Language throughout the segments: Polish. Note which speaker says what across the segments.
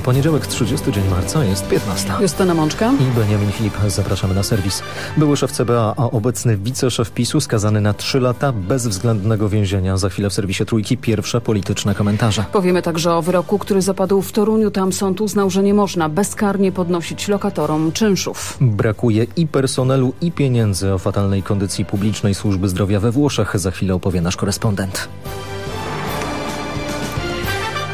Speaker 1: Poniedziałek, 30 dzień marca, jest 15.
Speaker 2: Justyna Mączka.
Speaker 1: I Benjamin Filip. Zapraszamy na serwis. Były szef CBA, a obecny wiceszef PiSu skazany na 3 lata bezwzględnego więzienia. Za chwilę w serwisie Trójki pierwsze polityczne komentarze.
Speaker 2: Powiemy także o wyroku, który zapadł w Toruniu. Tam sąd uznał, że nie można bezkarnie podnosić lokatorom czynszów.
Speaker 1: Brakuje i personelu, i pieniędzy. O fatalnej kondycji publicznej służby zdrowia we Włoszech za chwilę opowie nasz korespondent.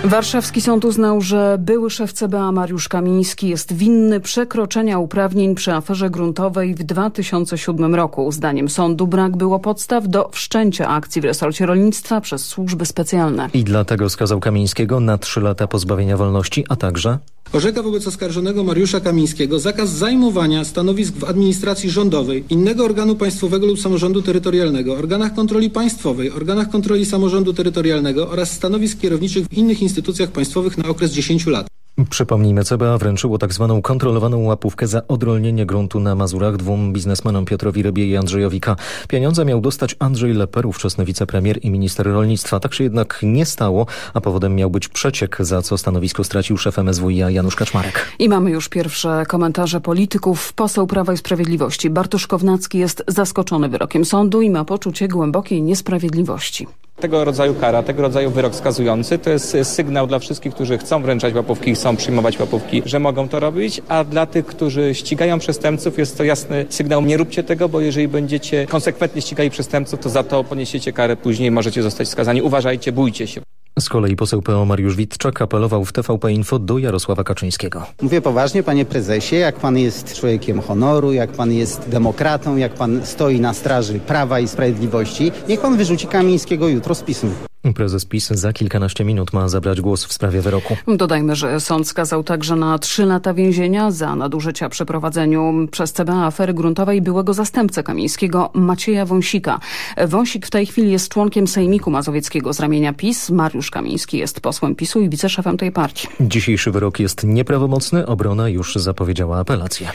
Speaker 2: Warszawski sąd uznał, że były szef CBA Mariusz Kamiński jest winny przekroczenia uprawnień przy aferze gruntowej w 2007 roku. Zdaniem sądu brak było podstaw do wszczęcia akcji w resorcie rolnictwa przez służby specjalne.
Speaker 1: I dlatego skazał Kamińskiego na 3 lata pozbawienia wolności, a także
Speaker 3: Orzeka wobec oskarżonego Mariusza Kamińskiego zakaz zajmowania stanowisk w administracji rządowej, innego organu państwowego lub samorządu terytorialnego, organach kontroli państwowej, organach kontroli samorządu terytorialnego oraz stanowisk kierowniczych w innych instytucjach państwowych na okres 10 lat.
Speaker 1: Przypomnijmy, CBA wręczyło tak zwaną kontrolowaną łapówkę za odrolnienie gruntu na Mazurach dwóm biznesmenom Piotrowi Rybie i Andrzejowi K. Pieniądze miał dostać Andrzej Leper, ówczesny wicepremier i minister rolnictwa. Tak się jednak nie stało, a powodem miał być przeciek, za co stanowisko stracił szef MSWiA Janusz Kaczmarek.
Speaker 2: I mamy już pierwsze komentarze polityków. Poseł Prawa i Sprawiedliwości Bartosz Kownacki jest zaskoczony wyrokiem sądu i ma poczucie głębokiej niesprawiedliwości.
Speaker 4: Tego rodzaju kara, tego rodzaju wyrok skazujący to jest sygnał dla wszystkich, którzy chcą wręczać łapówki chcą przyjmować łapówki, że mogą to robić, a dla tych, którzy ścigają przestępców jest to jasny sygnał, nie róbcie tego, bo jeżeli będziecie konsekwentnie ścigali przestępców, to za to poniesiecie karę później, możecie zostać skazani. Uważajcie, bójcie się.
Speaker 1: Z kolei poseł PO Mariusz Witczak apelował w TVP Info do Jarosława Kaczyńskiego.
Speaker 5: Mówię poważnie, panie prezesie, jak pan jest człowiekiem honoru, jak pan jest demokratą, jak pan stoi na straży prawa i sprawiedliwości, niech pan wyrzuci Kamińskiego jutro z PiSu.
Speaker 1: Prezes PiS za kilkanaście minut ma zabrać głos w sprawie wyroku.
Speaker 2: Dodajmy, że sąd skazał także na trzy lata więzienia za nadużycia przy prowadzeniu przez CBA afery gruntowej byłego zastępcę Kamińskiego Macieja Wąsika. Wąsik w tej chwili jest członkiem Sejmiku Mazowieckiego z ramienia PiS. Mariusz Kamiński jest posłem PiSu i wiceszefem tej partii.
Speaker 1: Dzisiejszy wyrok jest nieprawomocny. Obrona już zapowiedziała apelację.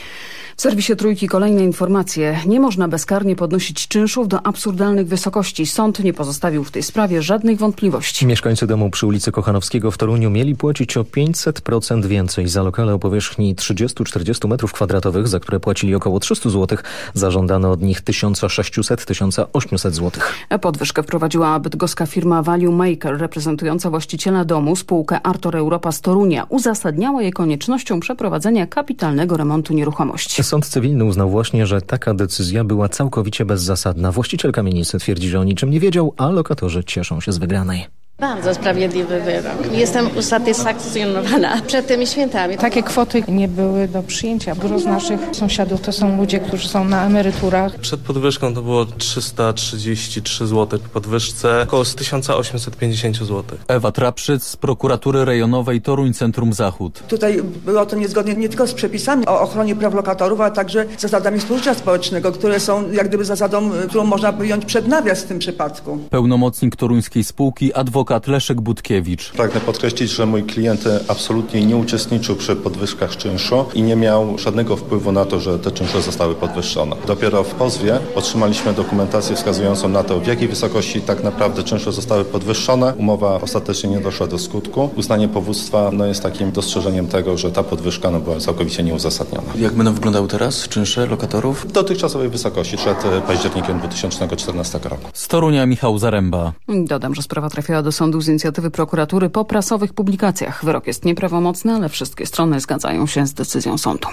Speaker 2: W serwisie Trójki kolejne informacje. Nie można bezkarnie podnosić czynszów do absurdalnych wysokości. Sąd nie pozostawił w tej sprawie żadnych wątpliwości.
Speaker 1: Mieszkańcy domu przy ulicy Kochanowskiego w Toruniu mieli płacić o 500% więcej za lokale o powierzchni 30-40 m2, za które płacili około 300 zł. Zażądano od nich 1600-1800 zł.
Speaker 2: Podwyżkę wprowadziła bydgoska firma Value Maker, reprezentująca właściciela domu, spółkę Artor Europa z Torunia. Uzasadniała je koniecznością przeprowadzenia kapitalnego remontu nieruchomości.
Speaker 1: Sąd cywilny uznał właśnie, że taka decyzja była całkowicie bezzasadna. Właściciel kamienicy twierdzi, że o niczym nie wiedział, a lokatorzy cieszą się z wygranej.
Speaker 6: Bardzo sprawiedliwy wyrok. Jestem usatysfakcjonowana przed tymi świętami.
Speaker 7: Takie kwoty nie były do przyjęcia. Dużo z naszych sąsiadów to są ludzie, którzy są na emeryturach.
Speaker 8: Przed podwyżką to było 333 zł, po podwyżce około 1850 zł.
Speaker 9: Ewa Trapszyc z prokuratury rejonowej Toruń Centrum Zachód.
Speaker 10: Tutaj było to niezgodnie nie tylko z przepisami o ochronie praw lokatorów, ale także z zasadami społeczeństwa społecznego, które są jak gdyby zasadą, którą można wyjąć przed nawias w tym przypadku.
Speaker 9: Pełnomocnik toruńskiej spółki adwokat adwokat Leszek Budkiewicz.
Speaker 11: Pragnę podkreślić, że mój klient absolutnie nie uczestniczył przy podwyżkach czynszu i nie miał żadnego wpływu na to, że te czynsze zostały podwyższone. Dopiero w pozwie otrzymaliśmy dokumentację wskazującą na to, w jakiej wysokości tak naprawdę czynsze zostały podwyższone. Umowa ostatecznie nie doszła do skutku. Uznanie powództwa no, jest takim dostrzeżeniem tego, że ta podwyżka no, była całkowicie nieuzasadniona.
Speaker 9: Jak będą wyglądały teraz czynsze lokatorów?
Speaker 11: W dotychczasowej wysokości przed październikiem 2014 roku.
Speaker 9: Z Torunia Michał Zaręba.
Speaker 2: Dodam, że sprawa trafiła do sądu z inicjatywy prokuratury po prasowych publikacjach. Wyrok jest nieprawomocny, ale wszystkie strony zgadzają się z decyzją sądu.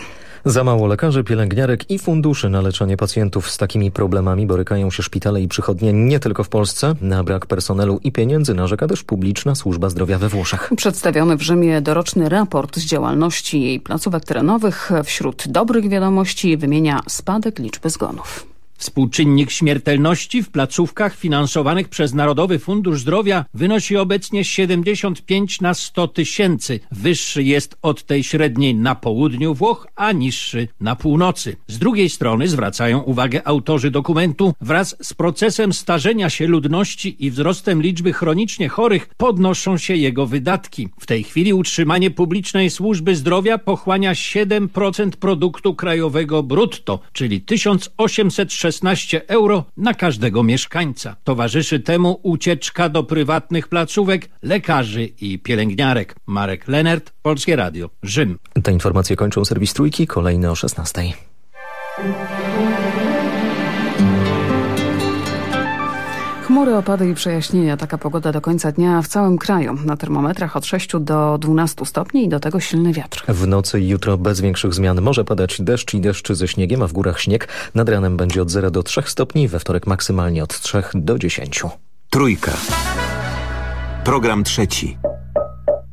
Speaker 1: Za mało lekarzy, pielęgniarek i funduszy na leczenie pacjentów z takimi problemami borykają się szpitale i przychodnie nie tylko w Polsce. Na brak personelu i pieniędzy narzeka też publiczna służba zdrowia we Włoszech.
Speaker 2: Przedstawiony w Rzymie doroczny raport z działalności jej placówek terenowych wśród dobrych wiadomości wymienia spadek liczby zgonów.
Speaker 12: Współczynnik śmiertelności w placówkach finansowanych przez Narodowy Fundusz Zdrowia wynosi obecnie 75 na 100 tysięcy. Wyższy jest od tej średniej na południu Włoch, a niższy na północy. Z drugiej strony zwracają uwagę autorzy dokumentu, wraz z procesem starzenia się ludności i wzrostem liczby chronicznie chorych podnoszą się jego wydatki. W tej chwili utrzymanie publicznej służby zdrowia pochłania 7% produktu krajowego brutto, czyli 1860 16 euro na każdego mieszkańca. Towarzyszy temu ucieczka do prywatnych placówek lekarzy i pielęgniarek. Marek Lenert, Polskie Radio, Rzym.
Speaker 1: Te informacje kończą serwis Trójki, kolejne o 16.
Speaker 2: Chmury, opady i przejaśnienia. Taka pogoda do końca dnia w całym kraju. Na termometrach od 6 do 12 stopni i do tego silny wiatr.
Speaker 1: W nocy i jutro bez większych zmian może padać deszcz i deszcz ze śniegiem, a w górach śnieg. Nad ranem będzie od 0 do 3 stopni, we wtorek maksymalnie od 3 do 10.
Speaker 13: Trójka. Program trzeci.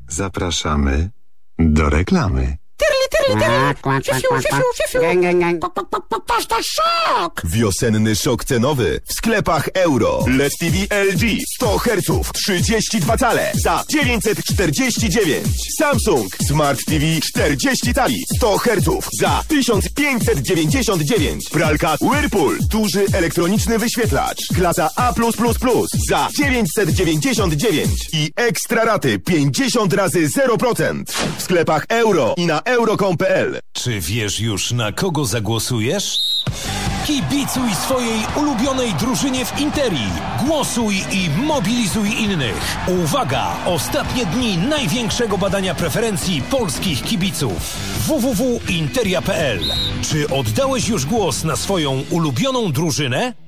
Speaker 5: Zapraszamy do reklamy.
Speaker 14: Pasta szok! Wiosenny szok cenowy w sklepach euro. LED TV LG 100 Hz 32 cale za 949. Samsung Smart TV 40 cali 100 Hz za 1599. Pralka Whirlpool duży elektroniczny wyświetlacz klasa A+++ za 999 i ekstra raty 50 razy 0% w sklepach euro i na euro.com
Speaker 15: czy wiesz już na kogo zagłosujesz? Kibicuj swojej ulubionej drużynie w Interii. Głosuj i mobilizuj innych. Uwaga! Ostatnie dni największego badania preferencji polskich kibiców. www.interia.pl Czy oddałeś już głos na swoją ulubioną drużynę?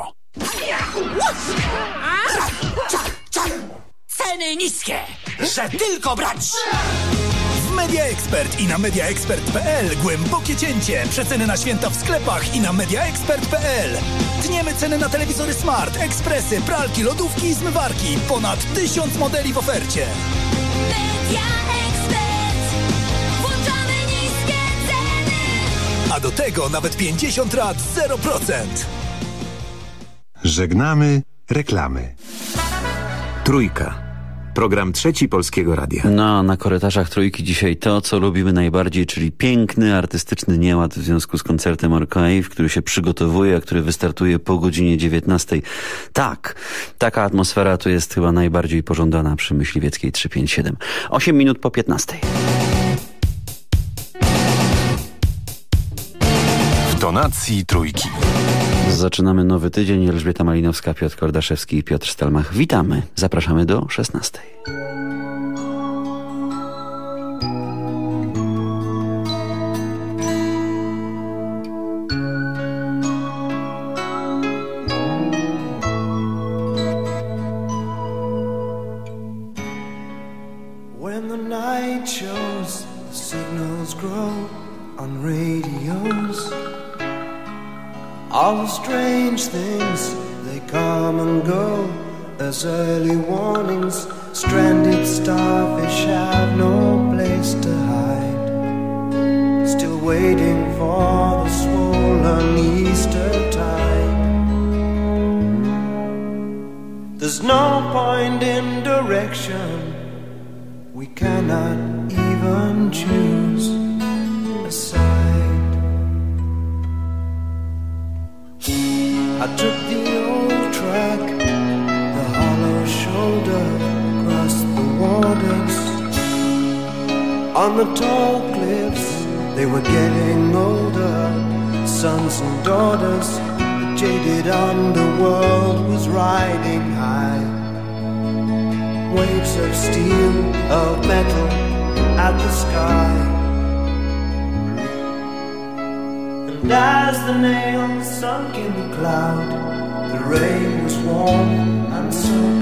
Speaker 16: Ceny niskie, że tylko brać!
Speaker 17: W Media Expert i na mediaexpert.pl głębokie cięcie. Przeceny na święta w sklepach i na mediaexpert.pl. Tniemy ceny na telewizory smart, ekspresy, pralki, lodówki i zmywarki. Ponad tysiąc modeli w ofercie.
Speaker 16: Media Expert. Włączamy niskie ceny.
Speaker 17: A do tego nawet 50 lat 0%.
Speaker 5: Żegnamy reklamy.
Speaker 13: Trójka. Program trzeci Polskiego Radia.
Speaker 18: No, na korytarzach Trójki dzisiaj to, co lubimy najbardziej, czyli piękny, artystyczny nieład w związku z koncertem Orkney, który się przygotowuje, a który wystartuje po godzinie 19. Tak, taka atmosfera tu jest chyba najbardziej pożądana przy Myśliwieckiej 357. 8 minut po 15.
Speaker 15: W tonacji Trójki.
Speaker 18: Zaczynamy nowy tydzień. Elżbieta Malinowska, Piotr Kordaszewski i Piotr Stelmach. Witamy. Zapraszamy do 16. I'm so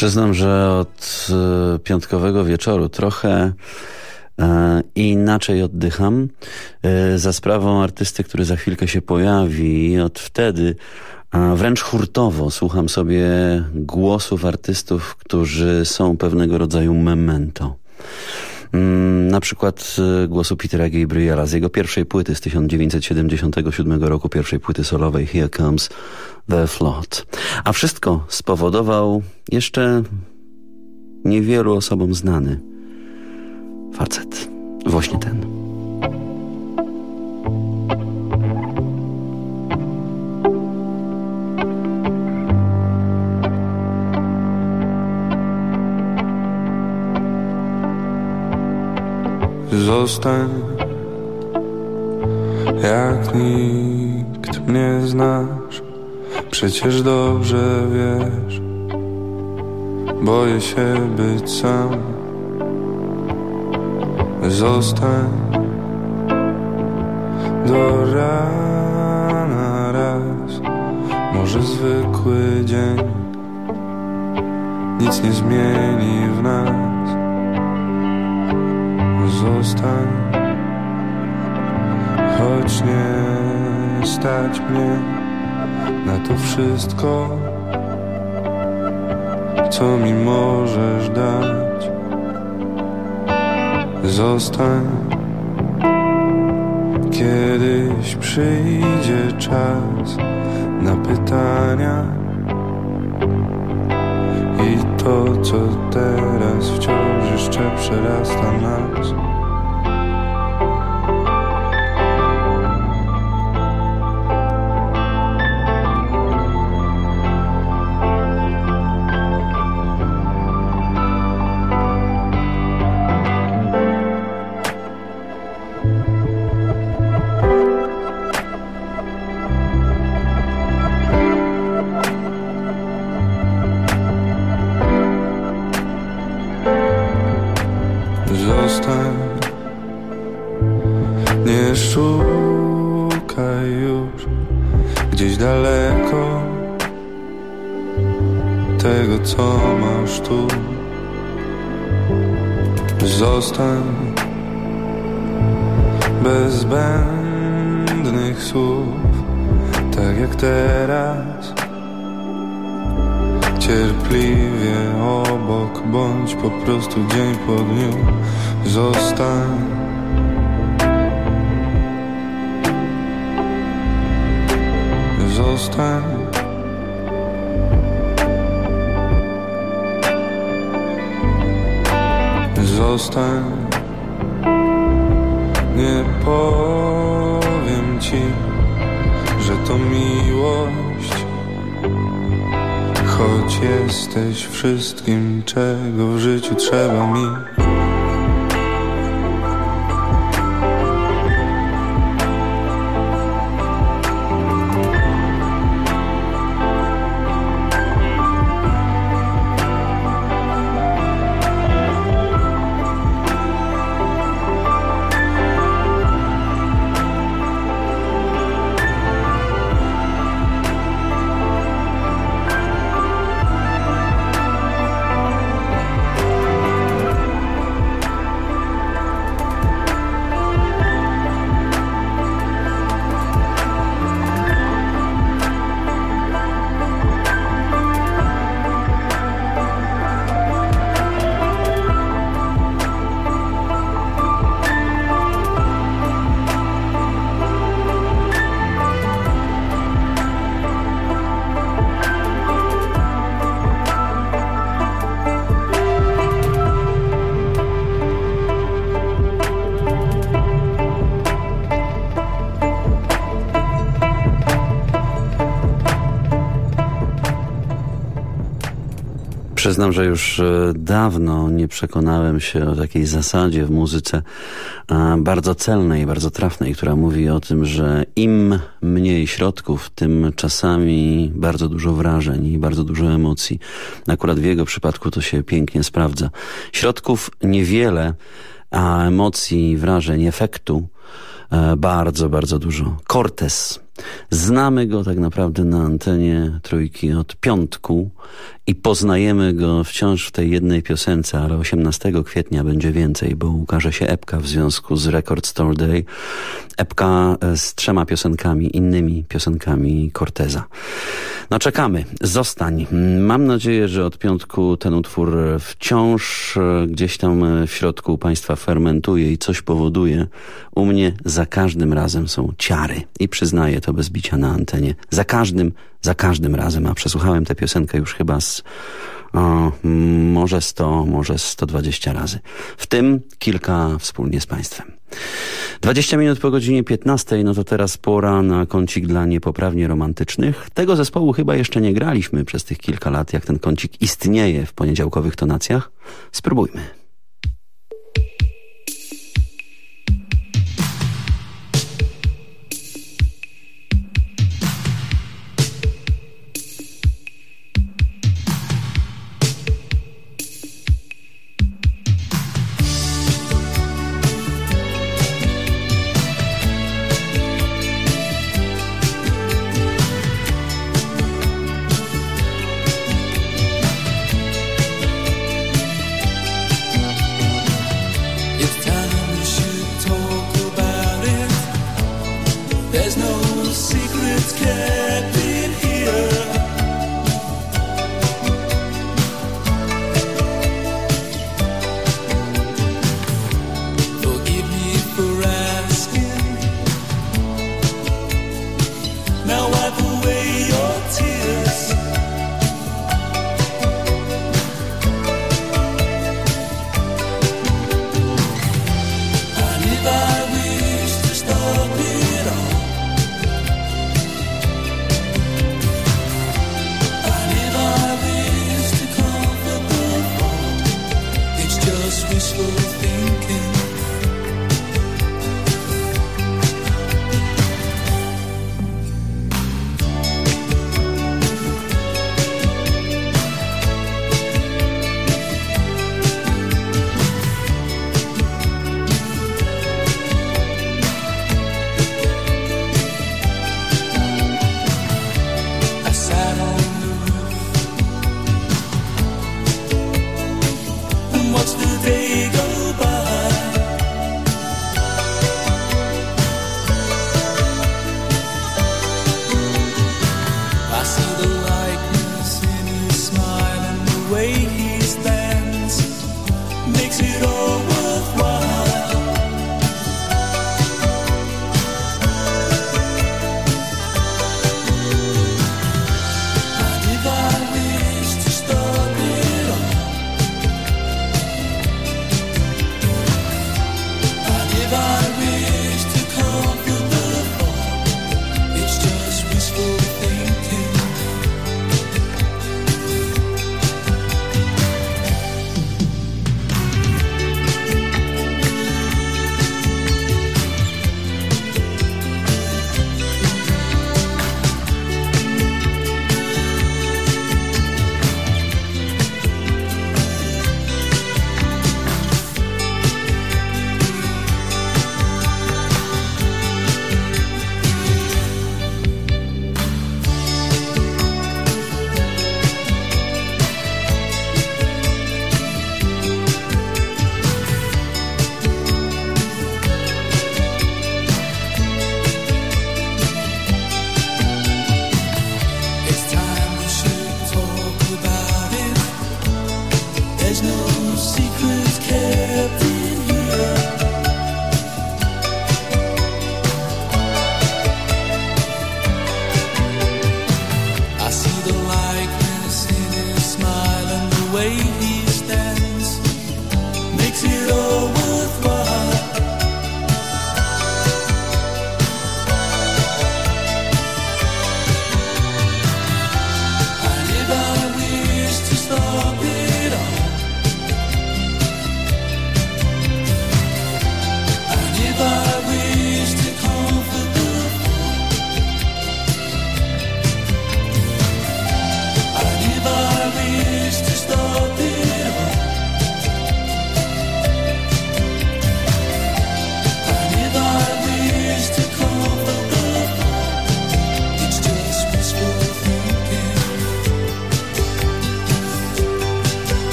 Speaker 19: Przyznam, że od e, piątkowego wieczoru trochę e, inaczej oddycham. E, za sprawą artysty, który za chwilkę się pojawi, od wtedy wręcz hurtowo słucham sobie głosów artystów, którzy są pewnego rodzaju memento. Mm, Na przykład e, głosu Petera Gabriela z jego pierwszej płyty z 1977 roku, pierwszej płyty solowej Here Comes the Flood. A wszystko spowodował jeszcze niewielu osobom znany facet. Właśnie ten.
Speaker 20: Zostań jak nikt mnie znasz. Przecież dobrze wiesz. Boję się być sam. Zostań do rana raz. Może zwykły dzień. Nic nie zmieni w nas Zostań. Choć nie stać mnie Na to wszystko Co mi możesz dać. Zostań. Kiedyś przyjdzie czas na pytania I to, co teraz wciąż jeszcze przerasta nas
Speaker 19: Przyznam, że już e, dawno nie przekonałem się o takiej zasadzie w muzyce bardzo celnej, bardzo trafnej, która mówi o tym, że im mniej środków, tym czasami bardzo dużo wrażeń i bardzo dużo emocji. Akurat w jego przypadku to się pięknie sprawdza. Środków niewiele, a emocji, wrażeń, efektu e, bardzo, bardzo dużo. Cortez. Znamy go tak naprawdę na antenie trójki od piątku i poznajemy go wciąż w tej jednej piosence, ale 18 kwietnia będzie więcej, bo ukaże się epka w związku z Record Store Day. Epka z trzema piosenkami, innymi piosenkami Corteza. No czekamy, zostań. Mam nadzieję, że od piątku ten utwór wciąż gdzieś tam w środku Państwa fermentuje i coś powoduje. U mnie za każdym razem są ciary i przyznaję to bez bicia na antenie. Za każdym, za każdym razem, a przesłuchałem tę piosenkę już chyba z o, może 100, może 120 razy. W tym kilka wspólnie z Państwem. 20 minut po godzinie 15, no to teraz pora na kącik dla niepoprawnie romantycznych. Tego zespołu chyba jeszcze nie graliśmy przez tych kilka lat, jak ten kącik istnieje w poniedziałkowych tonacjach. Spróbujmy.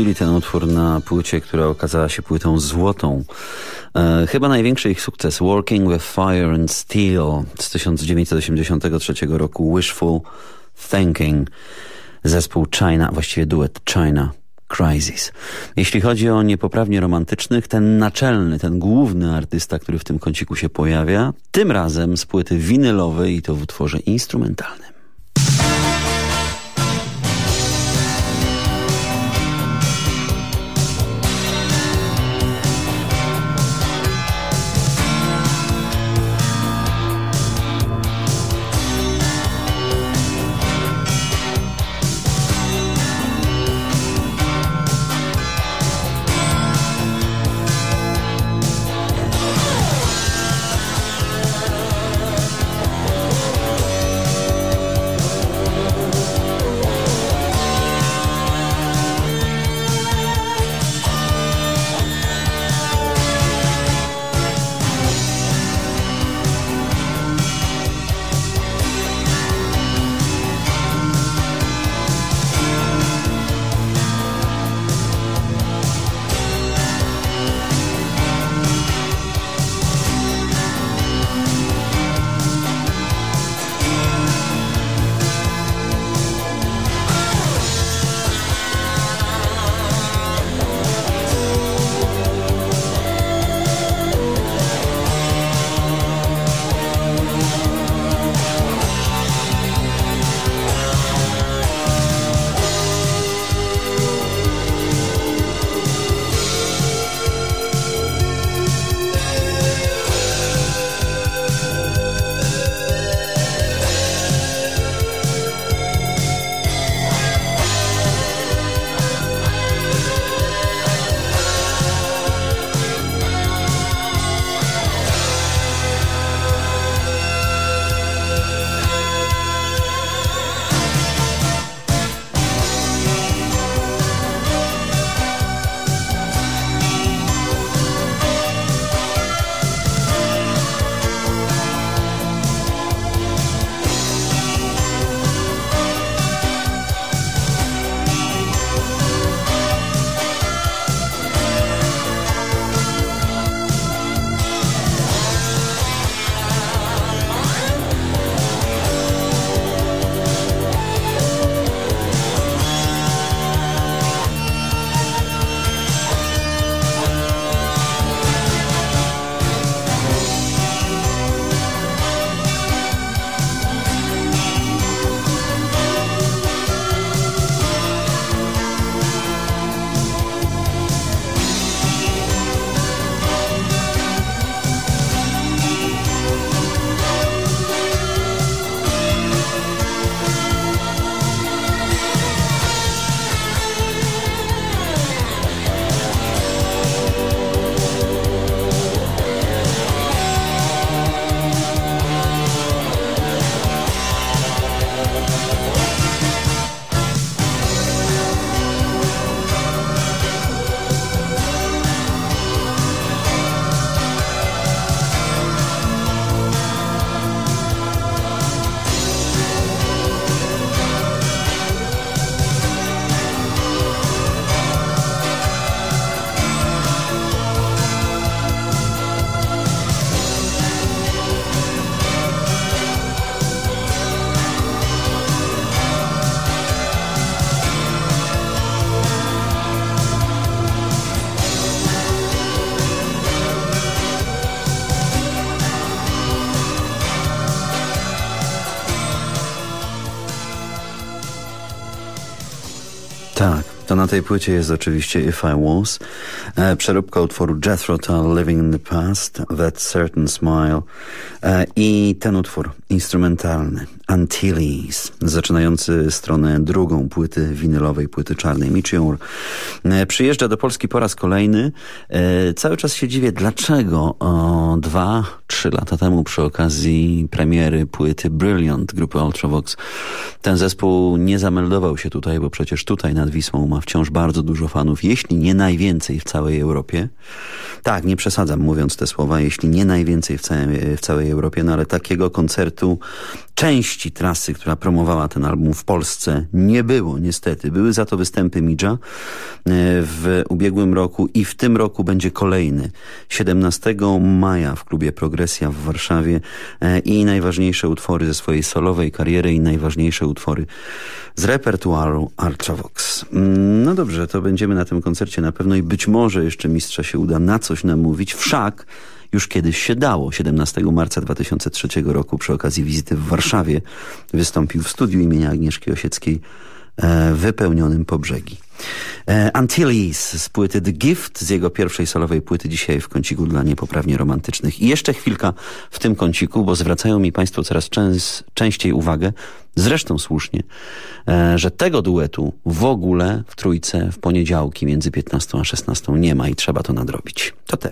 Speaker 19: I umieścili ten utwór na płycie, która okazała się płytą złotą. E, chyba największy ich sukces Working with Fire and Steel z 1983 roku Wishful Thinking. Zespół China, właściwie duet China Crisis. Jeśli chodzi o niepoprawnie romantycznych, ten naczelny, ten główny artysta, który w tym kąciku się pojawia, tym razem z płyty winylowej i to w utworze instrumentalnym. Tej płycie jest oczywiście If I Was, e, przeróbka utworu Jethro Tull Living in the Past, That Certain Smile e, i ten utwór instrumentalny Antilles, zaczynający stronę drugą płyty winylowej, płyty czarnej. Mitch Ure e, przyjeżdża do Polski po raz kolejny. Cały czas się dziwię, dlaczego o dwa, trzy lata temu przy okazji premiery płyty Brilliant grupy Ultravox ten zespół nie zameldował się tutaj, bo przecież tutaj nad Wisłą ma wciąż bardzo dużo fanów, jeśli nie najwięcej w całej Europie. Tak, nie przesadzam mówiąc te słowa, jeśli nie najwięcej w całej, w całej Europie, no ale takiego koncertu części trasy, która promowała ten album w Polsce nie było niestety. Były za to występy Midża e, w ubiegłym roku i w tym roku będzie kolejny. 17 maja w klubie Progresja w Warszawie e, i najważniejsze utwory ze swojej solowej kariery i najważniejsze utwory z repertuaru Archavox. Mm, No dobrze, to będziemy na tym koncercie na pewno i być może jeszcze mistrza się uda na coś namówić. Wszak już kiedyś się dało. 17 marca 2003 roku przy okazji wizyty w Warszawie wystąpił w studiu imienia Agnieszki Osieckiej e, wypełnionym po brzegi. E, Antilles z płyty The Gift, z jego pierwszej solowej płyty dzisiaj w kąciku dla niepoprawnie romantycznych. I jeszcze chwilka w tym kąciku, bo zwracają mi Państwo coraz częs- częściej uwagę, zresztą słusznie, e, że tego duetu w ogóle w trójce w poniedziałki między 15 a 16 nie ma i trzeba to nadrobić. To te.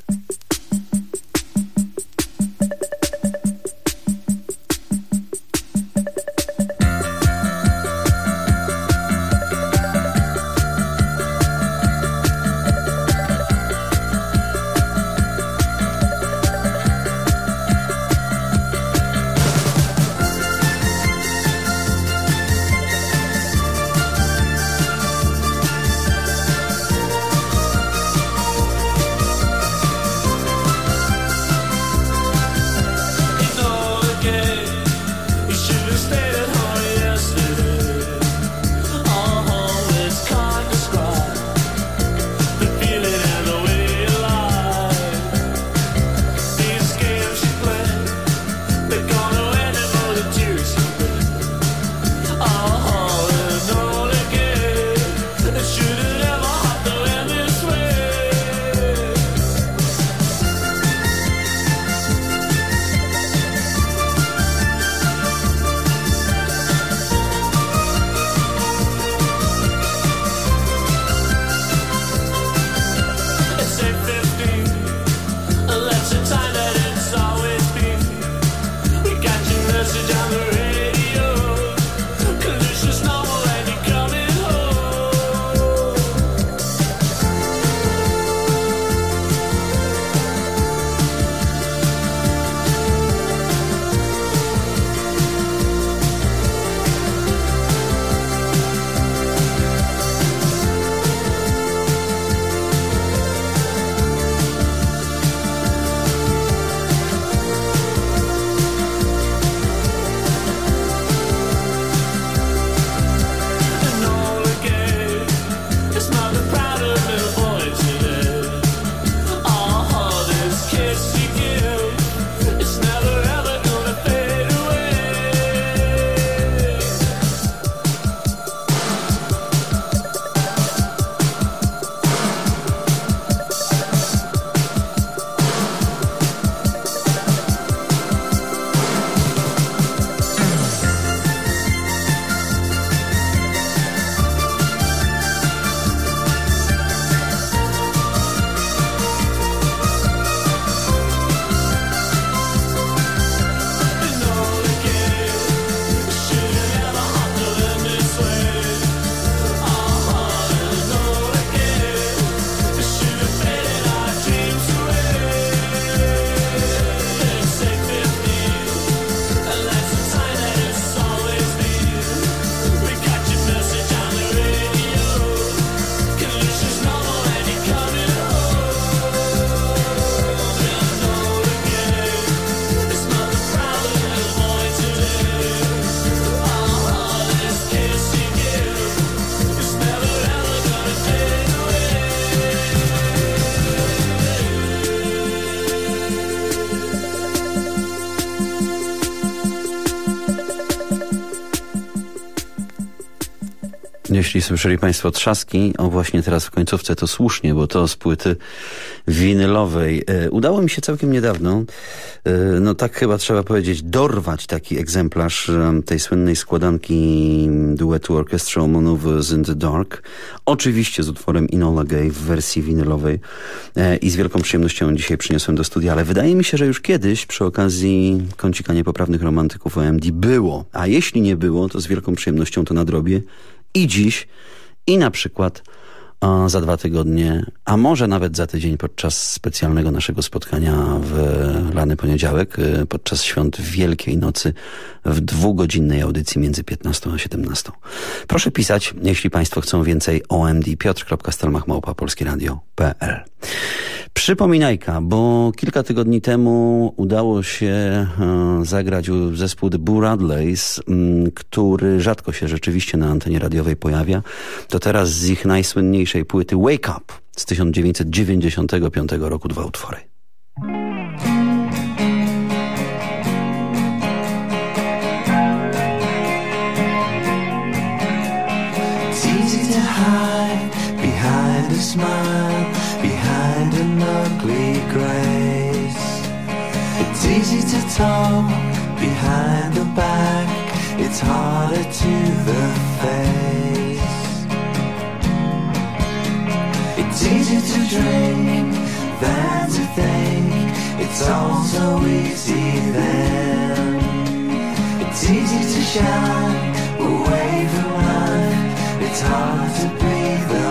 Speaker 19: Jeśli słyszeli Państwo trzaski, o właśnie teraz w końcówce, to słusznie, bo to z płyty winylowej. E, udało mi się całkiem niedawno, e, no tak chyba trzeba powiedzieć, dorwać taki egzemplarz e, tej słynnej składanki duetu Orchestral Maneuvers in the Dark. Oczywiście z utworem Inola Gay w wersji winylowej i z wielką przyjemnością dzisiaj przyniosłem do studia, ale wydaje mi się, że już kiedyś przy okazji kącika niepoprawnych romantyków OMD było, a jeśli nie było, to z wielką przyjemnością to nadrobię i dziś, i na przykład za dwa tygodnie, a może nawet za tydzień podczas specjalnego naszego spotkania w lany poniedziałek, y, podczas świąt Wielkiej Nocy w dwugodzinnej audycji między 15 a 17. Proszę pisać, jeśli Państwo chcą więcej omdpiotr.stalmachmałpa.polskieradio.pl Przypominajka, bo kilka tygodni temu udało się e, zagrać zespół The Boo Radleys, który rzadko się rzeczywiście na antenie radiowej pojawia. To teraz z ich najsłynniejszej płyty Wake Up z 1995 roku dwa utwory.
Speaker 18: easy to talk behind the back, it's harder to the face. It's easy to drink than to think, it's all so easy then. It's easy to shine away from life, it's hard to be the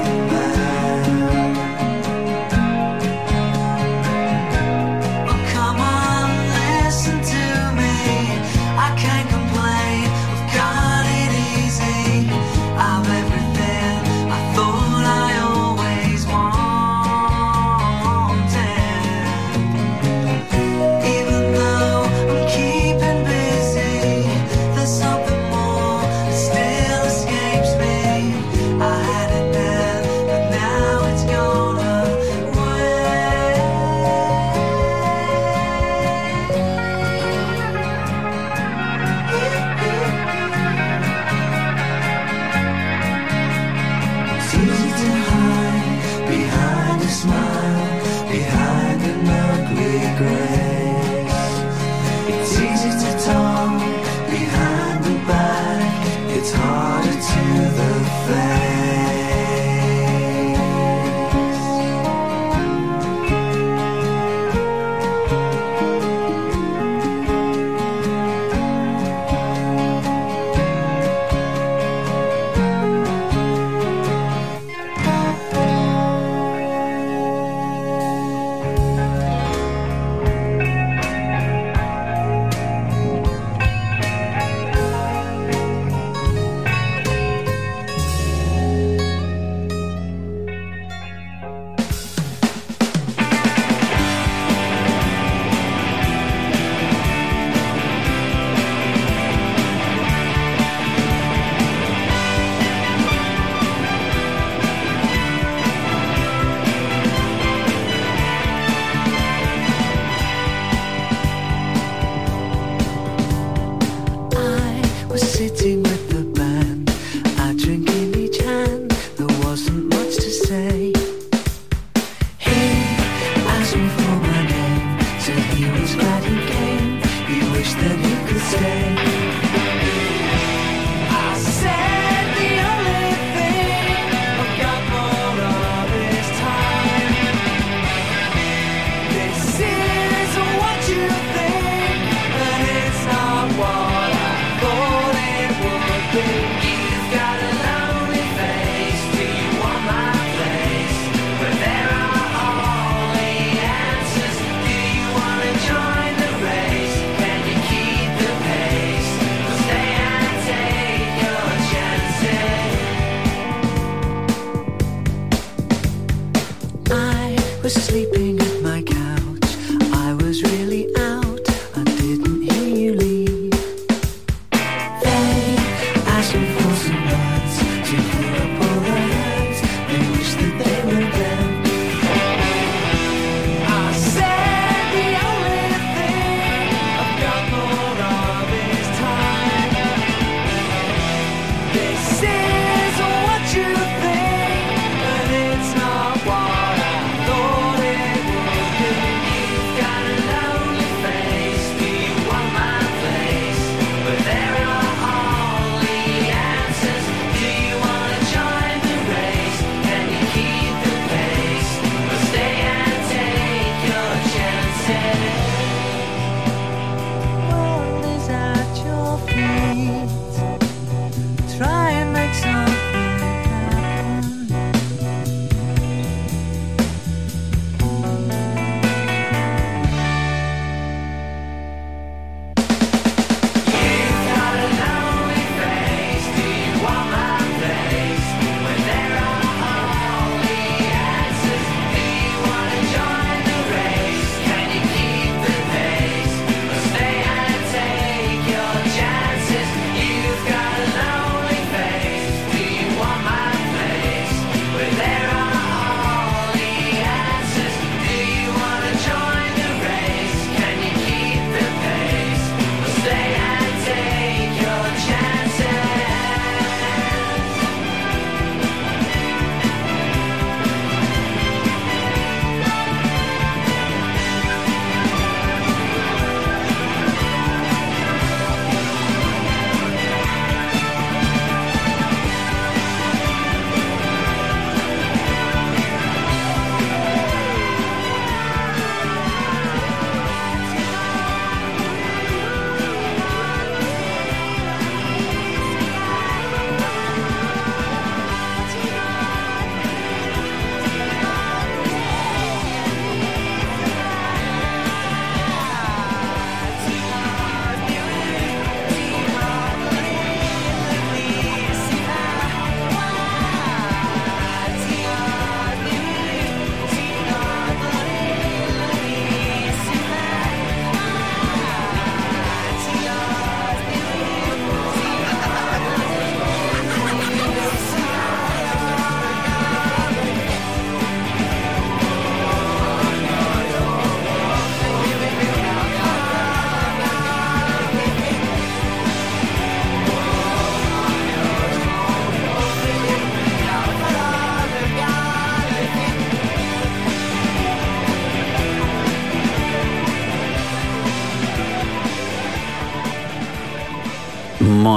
Speaker 18: was real.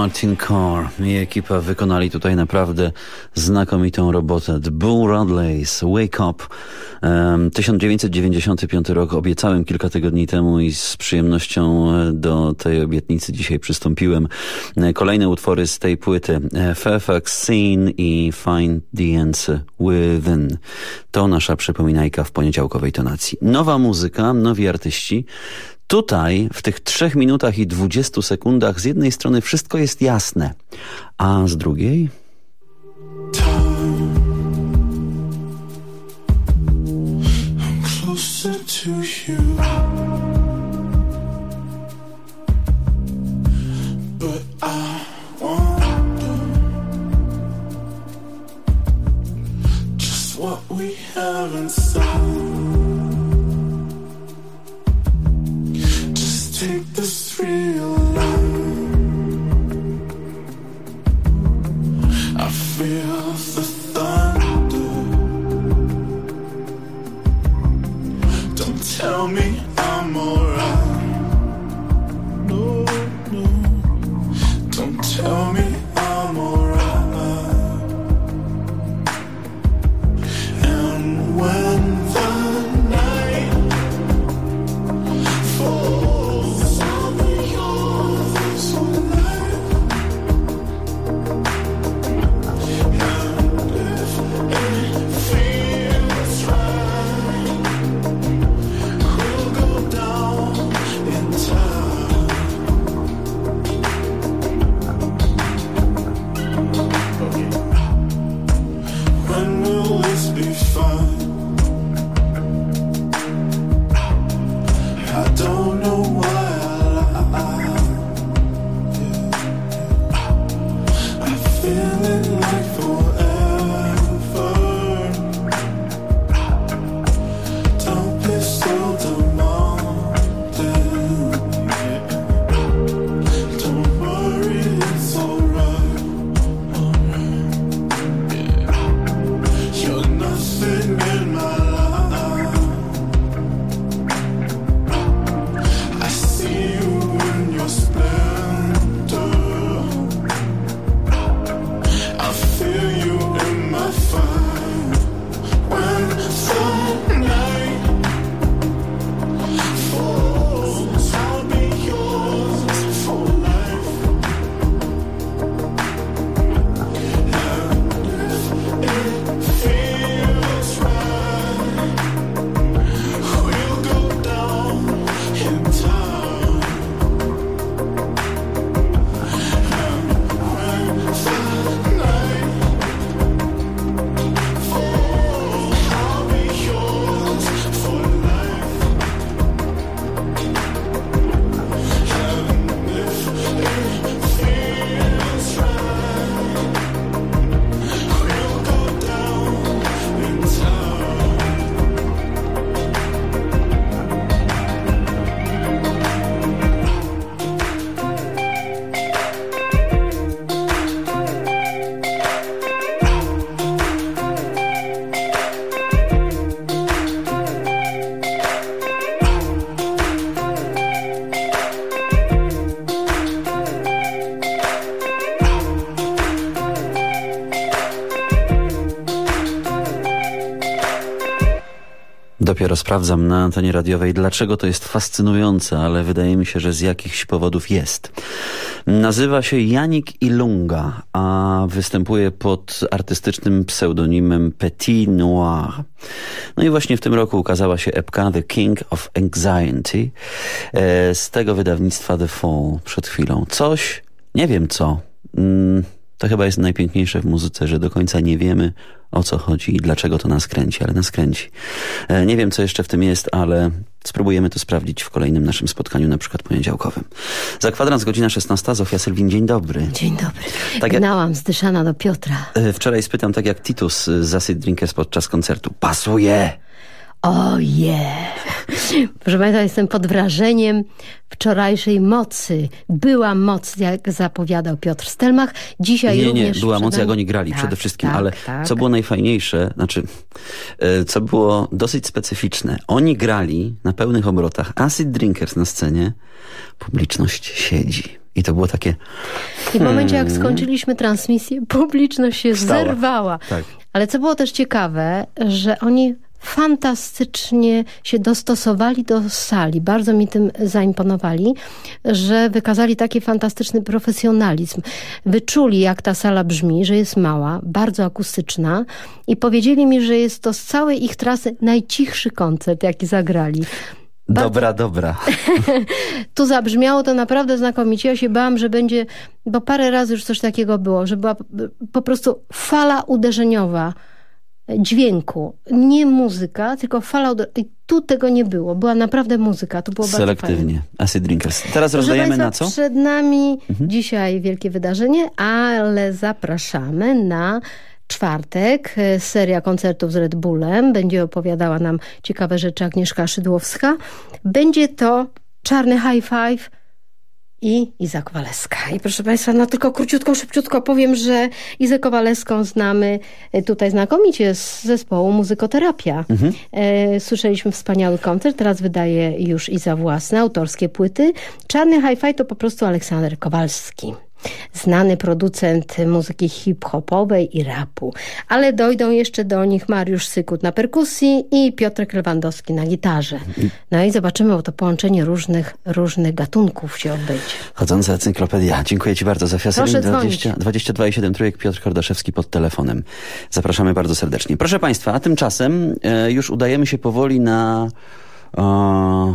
Speaker 19: Martin Carr i ekipa wykonali tutaj naprawdę znakomitą robotę. The Bull Radleys, Wake Up. Um, 1995 rok obiecałem kilka tygodni temu i z przyjemnością e, do tej obietnicy dzisiaj przystąpiłem. E, Kolejne utwory z tej płyty. E, Fairfax Scene i Find the Answer Within. To nasza przypominajka w poniedziałkowej tonacji. Nowa muzyka, nowi artyści. Tutaj, w tych trzech minutach i dwudziestu sekundach, z jednej strony wszystko jest jasne, a z drugiej...
Speaker 21: closer
Speaker 19: Dopiero sprawdzam na antenie radiowej, dlaczego to jest fascynujące, ale wydaje mi się, że z jakichś powodów jest. Nazywa się Janik Ilunga, a występuje pod artystycznym pseudonimem Petit Noir. No i właśnie w tym roku ukazała się epka The King of Anxiety e, z tego wydawnictwa The Fall przed chwilą. Coś, nie wiem co, mm, to chyba jest najpiękniejsze w muzyce, że do końca nie wiemy o co chodzi i dlaczego to nas kręci, ale nas kręci. E, Nie wiem co jeszcze w tym jest, ale spróbujemy to sprawdzić w kolejnym naszym spotkaniu, na przykład poniedziałkowym. Za kwadrans godzina 16, Zofia Sylwin, dzień dobry.
Speaker 22: Dzień dobry.
Speaker 19: Tak jak,
Speaker 22: Gnałam zdyszana do Piotra.
Speaker 19: e, wczoraj spytam tak jak Titus z Acid Drinkers podczas koncertu. Pasuje!
Speaker 22: Oje! Proszę Państwa, jestem pod wrażeniem wczorajszej mocy. Była moc, jak zapowiadał Piotr Stelmach. Dzisiaj
Speaker 19: Nie, nie,
Speaker 22: również
Speaker 19: była moc jak oni grali
Speaker 22: Tak,
Speaker 19: przede wszystkim,
Speaker 22: tak,
Speaker 19: ale
Speaker 22: tak.
Speaker 19: co było najfajniejsze, znaczy e, co było dosyć specyficzne, oni grali na pełnych obrotach, Acid Drinkers na scenie, publiczność siedzi. I to było takie...
Speaker 22: I w momencie, jak
Speaker 19: hmm.
Speaker 22: skończyliśmy transmisję, publiczność się
Speaker 19: Wstała.
Speaker 22: zerwała.
Speaker 19: Tak.
Speaker 22: Ale co było też ciekawe, że oni fantastycznie się dostosowali do sali. Bardzo mi tym zaimponowali, że wykazali taki fantastyczny profesjonalizm. Wyczuli, jak ta sala brzmi, że jest mała, bardzo akustyczna i powiedzieli mi, że jest to z całej ich trasy najcichszy koncert, jaki zagrali.
Speaker 19: Dobra, dobra.
Speaker 22: tu zabrzmiało to naprawdę znakomicie. Ja się bałam, że będzie, bo parę razy już coś takiego było, że była po prostu fala uderzeniowa dźwięku. Nie muzyka, tylko fala. I tu tego nie było. Była naprawdę muzyka. To było bardzo.
Speaker 19: Selektywnie. Acid Drinkers. Teraz rozdajemy
Speaker 22: Państwa,
Speaker 19: na co? Mhm.
Speaker 22: Przed nami dzisiaj wielkie wydarzenie, ale zapraszamy na czwartek. E, Seria koncertów z Red Bullem. Będzie opowiadała nam ciekawe rzeczy Agnieszka Szydłowska. Będzie to Czarny High Five i Iza Kowaleska. I proszę Państwa, no tylko króciutko, szybciutko powiem, że Izę Kowaleską znamy e, tutaj znakomicie z zespołu Muzykoterapia.
Speaker 19: Mhm.
Speaker 22: E, Słyszeliśmy wspaniały koncert, teraz wydaje już Iza własne, autorskie płyty. Czarny Hi-Fi to po prostu Aleksander Kowalski. Znany producent muzyki hip-hopowej i rapu. Ale dojdą jeszcze do nich Mariusz Sykut na perkusji i Piotrek Lewandowski na gitarze. No i zobaczymy, bo to połączenie różnych, różnych gatunków się odbędzie.
Speaker 19: Chodząca encyklopedia. Dziękuję Ci bardzo. Zofia
Speaker 22: Proszę
Speaker 19: Selin,
Speaker 22: dzwonić.
Speaker 19: 20, 22 i 7 trójek, Piotr Kordaszewski pod telefonem. Zapraszamy bardzo serdecznie. Proszę Państwa, a tymczasem e, już udajemy się powoli na e,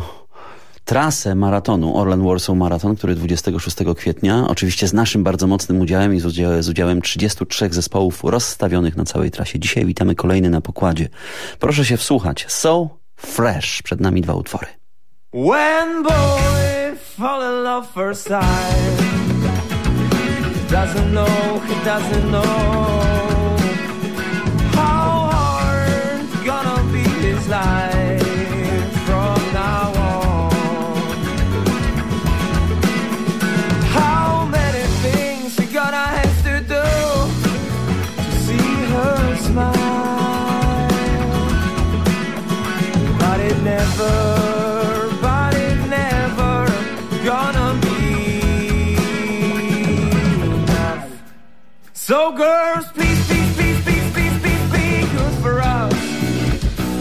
Speaker 19: trasę maratonu Orlen Warsaw Marathon, który 26 kwietnia, oczywiście z naszym bardzo mocnym udziałem i z udziałem, z udziałem 33 zespołów rozstawionych na całej trasie. Dzisiaj witamy kolejny na pokładzie. Proszę się wsłuchać. So Fresh. Przed nami dwa utwory.
Speaker 23: When boy fall in love first he doesn't know, he doesn't know So girls, please, please, please, please, please, please, be good for us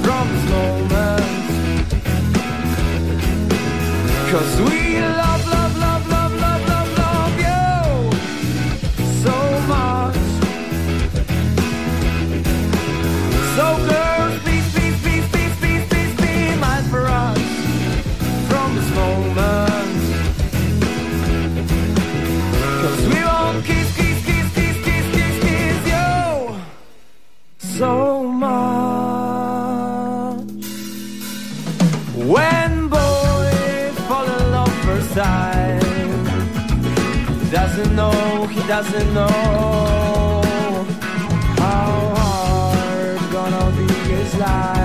Speaker 23: from this moment. Cause we so much. When boys fall in love first he doesn't know, he doesn't know how hard gonna be his life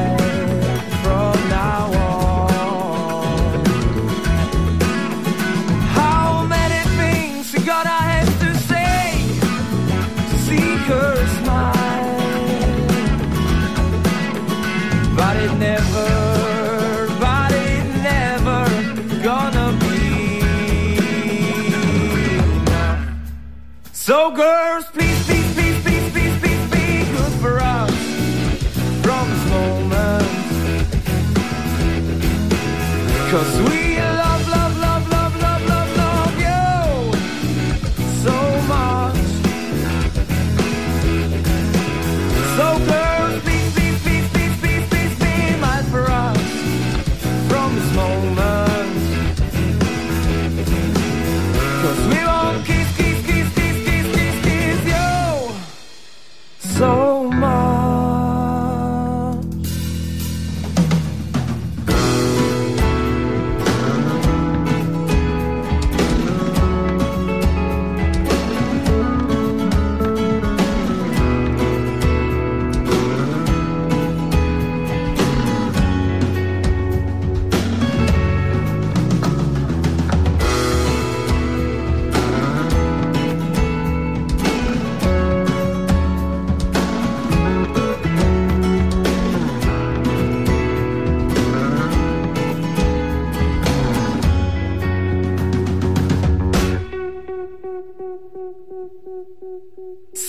Speaker 23: So girls,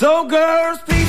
Speaker 23: So girls, please.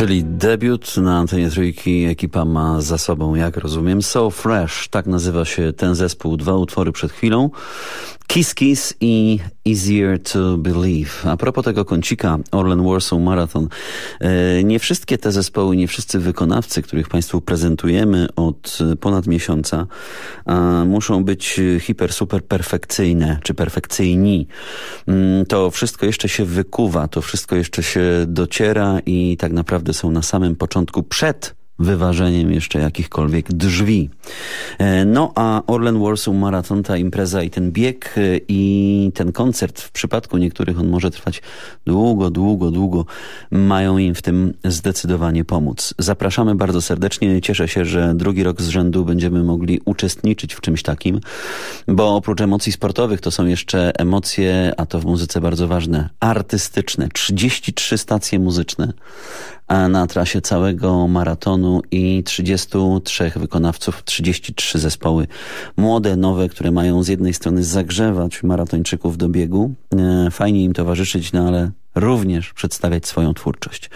Speaker 19: Czyli debiut na antenie trójki ekipa ma za sobą, jak rozumiem. So Fresh, tak nazywa się ten zespół. Dwa utwory przed chwilą. Kiss Kiss i Easier to Believe. A propos tego kącika Orlen Warsaw Marathon. E, nie wszystkie te zespoły, nie wszyscy wykonawcy, których Państwu prezentujemy od e, ponad miesiąca, muszą być e, hiper, super perfekcyjne, czy perfekcyjni. Mm, to wszystko jeszcze się wykuwa, to wszystko jeszcze się dociera i tak naprawdę są na samym początku przed wyważeniem jeszcze jakichkolwiek drzwi. E, No a Orlen Warsaw Marathon, ta impreza i ten bieg e, i ten koncert, w przypadku niektórych on może trwać długo, długo, długo, mają im w tym zdecydowanie pomóc. Zapraszamy bardzo serdecznie. Cieszę się, że drugi rok z rzędu będziemy mogli uczestniczyć w czymś takim, bo oprócz emocji sportowych to są jeszcze emocje, a to w muzyce bardzo ważne, artystyczne. 33 stacje muzyczne na trasie całego maratonu i 33 wykonawców, 33 zespoły młode, nowe, które mają z jednej strony zagrzewać maratończyków do biegu, e, fajnie im towarzyszyć, no ale również przedstawiać swoją twórczość.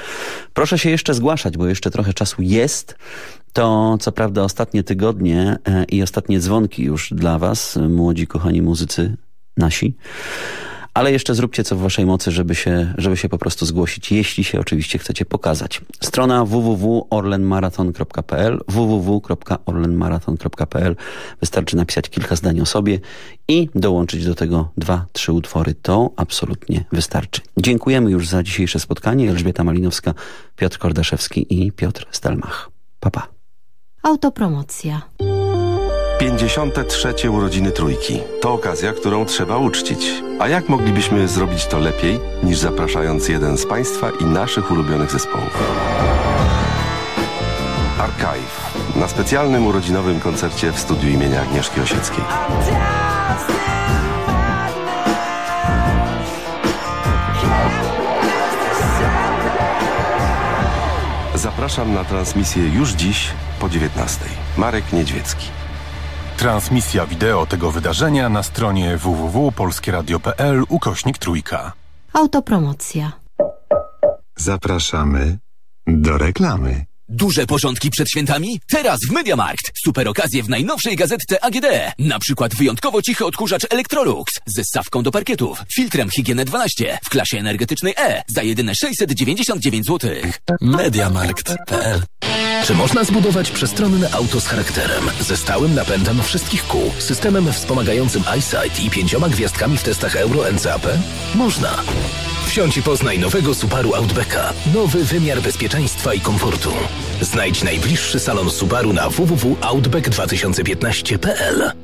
Speaker 19: Proszę się jeszcze zgłaszać, bo jeszcze trochę czasu jest. To co prawda ostatnie tygodnie e, i ostatnie dzwonki już dla was, młodzi kochani muzycy nasi. Ale jeszcze zróbcie co w waszej mocy, żeby się, żeby się po prostu zgłosić, jeśli się oczywiście chcecie pokazać. Strona www.orlenmarathon.pl www.orlenmarathon.pl Wystarczy napisać kilka zdań o sobie i dołączyć do tego dwa, trzy utwory. To absolutnie wystarczy. Dziękujemy już za dzisiejsze spotkanie. Elżbieta Malinowska, Piotr Kordaszewski i Piotr Stelmach. Papa. Pa.
Speaker 22: Autopromocja.
Speaker 24: 53. urodziny Trójki. To okazja, którą trzeba uczcić. A jak moglibyśmy zrobić to lepiej, niż zapraszając jeden z Państwa i naszych ulubionych zespołów? Archive. Na specjalnym urodzinowym koncercie w studiu imienia Agnieszki Osieckiej. Zapraszam na transmisję już dziś po 19. Marek Niedźwiecki.
Speaker 13: Transmisja wideo tego wydarzenia na stronie www.polskieradio.pl ukośnik trójka.
Speaker 22: Autopromocja.
Speaker 24: Zapraszamy do reklamy.
Speaker 25: Duże porządki przed świętami? Teraz w Mediamarkt. Super okazje w najnowszej gazetce AGD. Na przykład wyjątkowo cichy odkurzacz Electrolux ze stawką do parkietów, filtrem Higienę 12 w klasie energetycznej E za jedyne 699 zł.
Speaker 15: Mediamarkt.pl Czy można zbudować przestronne auto z charakterem, ze stałym napędem wszystkich kół, systemem wspomagającym EyeSight i pięcioma gwiazdkami w testach Euro NCAP? Można. Wsiądź i poznaj nowego Subaru Outbacka. Nowy wymiar bezpieczeństwa i komfortu. Znajdź najbliższy salon Subaru na www.outback2015.pl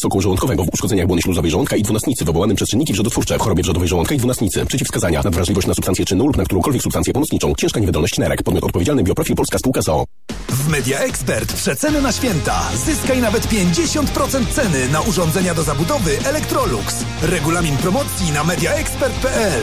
Speaker 26: soku żołądkowego, w uszkodzeniach błony śluzowej żołądka i dwunastnicy, wywołanym przez czynniki wrzodotwórcze, w chorobie wrzodowej żołądka i dwunastnicy. Przeciwwskazania, nadwrażliwość na substancję czynną lub na którąkolwiek substancję pomocniczą, ciężka niewydolność nerek, podmiot odpowiedzialny Bioprofil Polska Spółka ZOO.
Speaker 16: W Media Expert przeceny na święta. Zyskaj nawet 50% ceny na urządzenia do zabudowy Electrolux. Regulamin promocji na mediaexpert.pl.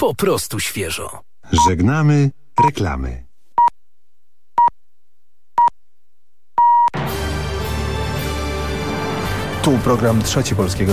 Speaker 15: Po prostu świeżo.
Speaker 24: Żegnamy reklamy.
Speaker 27: Tu program Trzeci Polskiego